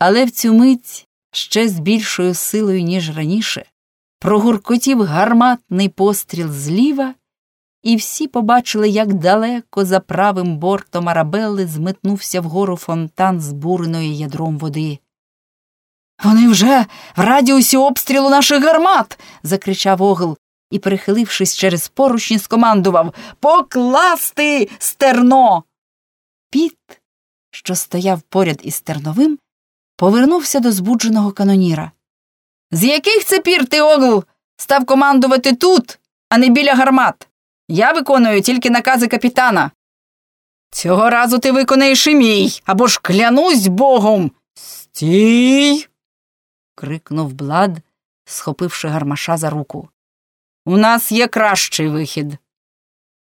Але в цю мить ще з більшою силою, ніж раніше, прогуркотів гарматний постріл зліва, і всі побачили, як далеко за правим бортом Арабелли зметнувся вгору фонтан, збуреної ядром води. Вони вже в радіусі обстрілу наших гармат. закричав Огл і, перехилившись через поручні, скомандував Покласти стерно. Піт, що стояв поряд із стерновим, повернувся до збудженого каноніра. З яких це пір ти, Огл, став командувати тут, а не біля гармат? Я виконую тільки накази капітана. Цього разу ти виконаєш і мій, або ж клянусь богом. Стій. крикнув Блад, схопивши гармаша за руку. У нас є кращий вихід.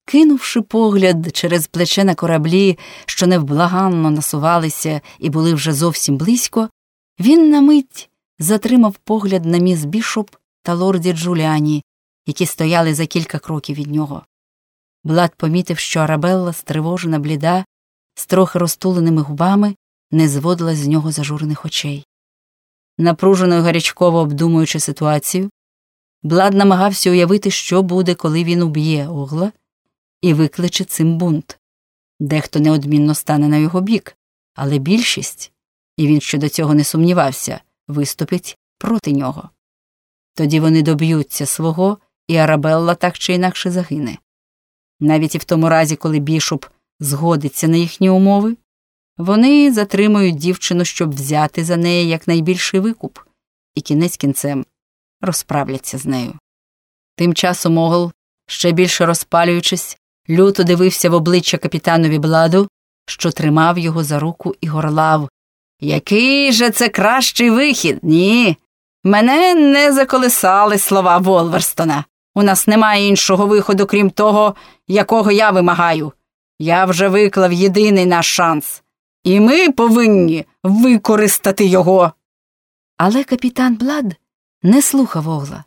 Кинувши погляд через плече на кораблі, що невблаганно насувалися і були вже зовсім близько, він на мить затримав погляд на міс Бішоп та лорді Джуліані, які стояли за кілька кроків від нього. Блад помітив, що Арабелла, стривожена бліда, з трохи розтуленими губами, не зводила з нього зажурених очей. Напружено й гарячково обдумуючи ситуацію, Блад намагався уявити, що буде, коли він уб'є огла і викличе цим бунт. Дехто неодмінно стане на його бік, але більшість, і він щодо цього не сумнівався, виступить проти нього. Тоді вони доб'ються свого, і Арабелла так чи інакше загине. Навіть і в тому разі, коли бішоп згодиться на їхні умови, вони затримують дівчину, щоб взяти за неї якнайбільший викуп, і кінець кінцем розправляться з нею. Тим часом Огл, ще більше розпалюючись, люто дивився в обличчя капітанові Бладу, що тримав його за руку і горлав. Який же це кращий вихід? Ні. Мене не заколисали слова Волверстона. У нас немає іншого виходу, крім того, якого я вимагаю. Я вже виклав єдиний наш шанс, і ми повинні використати його. Але капітан Блад не слухав Огла.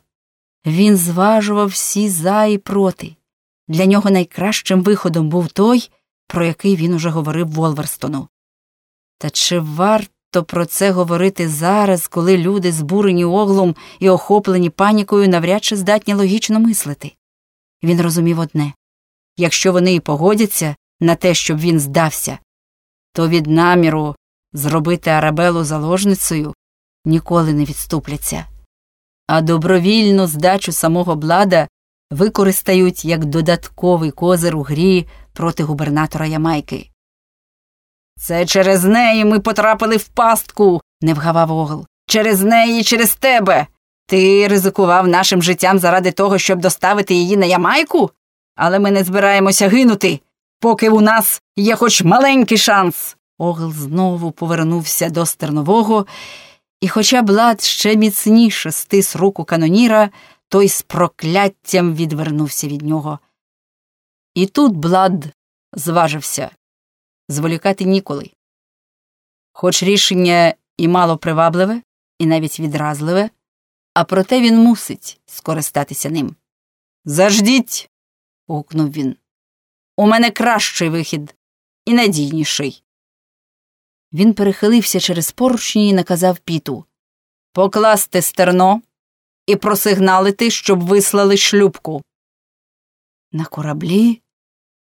Він зважував всі за і проти. Для нього найкращим виходом був той, про який він уже говорив Волверстону. Та чи варто про це говорити зараз, коли люди, збурені оглом і охоплені панікою, навряд чи здатні логічно мислити? Він розумів одне якщо вони і погодяться на те, щоб він здався, то від наміру зробити Арабелу заложницею ніколи не відступляться, а добровільну здачу самого блада використають як додатковий козир у грі проти губернатора Ямайки. Це через неї ми потрапили в пастку, не вгавав Огл. Через неї через тебе. Ти ризикував нашим життям заради того, щоб доставити її на Ямайку? Але ми не збираємося гинути, поки у нас є хоч маленький шанс. Огл знову повернувся до стернового, і, хоча Блад ще міцніше стис руку каноніра, той з прокляттям відвернувся від нього. І тут Блад зважився зволікати ніколи. Хоч рішення і мало привабливе, і навіть відразливе, а проте він мусить скористатися ним. Заждіть. гукнув він. У мене кращий вихід і надійніший. Він перехилився через поручні і наказав піту покласти стерно і просигналити, щоб вислали шлюбку. На кораблі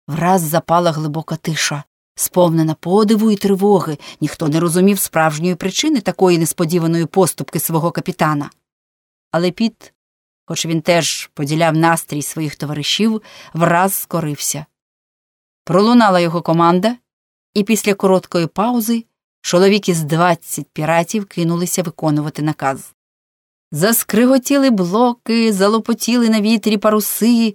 враз запала глибока тиша, сповнена подиву і тривоги. Ніхто не розумів справжньої причини такої несподіваної поступки свого капітана. Але піт, хоч він теж поділяв настрій своїх товаришів, враз скорився. Пролунала його команда, і після короткої паузи чоловік із двадцять піратів кинулися виконувати наказ. Заскриготіли блоки, залопотіли на вітрі паруси.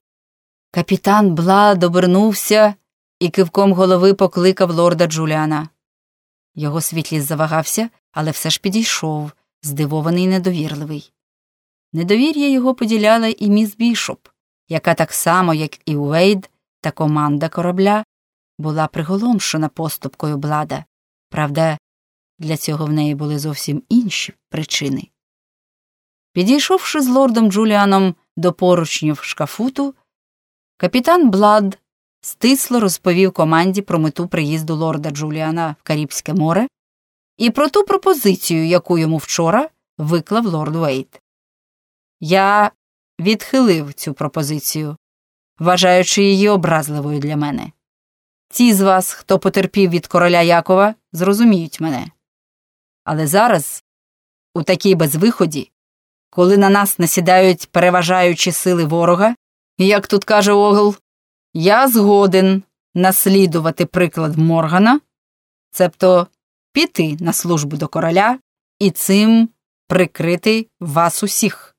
Капітан Блад обернувся і кивком голови покликав лорда Джуліана. Його світлість завагався, але все ж підійшов, здивований і недовірливий. Недовір'я його поділяла і міс Бішоп, яка так само, як і Уейд та команда корабля, була приголомшена поступкою Блада. Правда, для цього в неї були зовсім інші причини. Підійшовши з лордом Джуліаном до поручнів шкафуту, капітан Блад стисло розповів команді про мету приїзду лорда Джуліана в Карібське море і про ту пропозицію, яку йому вчора виклав лорд Вейт. Я відхилив цю пропозицію, вважаючи її образливою для мене. Ті з вас, хто потерпів від короля Якова, зрозуміють мене. Але зараз, у такій безвиході, коли на нас насідають переважаючі сили ворога, як тут каже Огл, я згоден наслідувати приклад Моргана, цебто піти на службу до короля і цим прикрити вас усіх.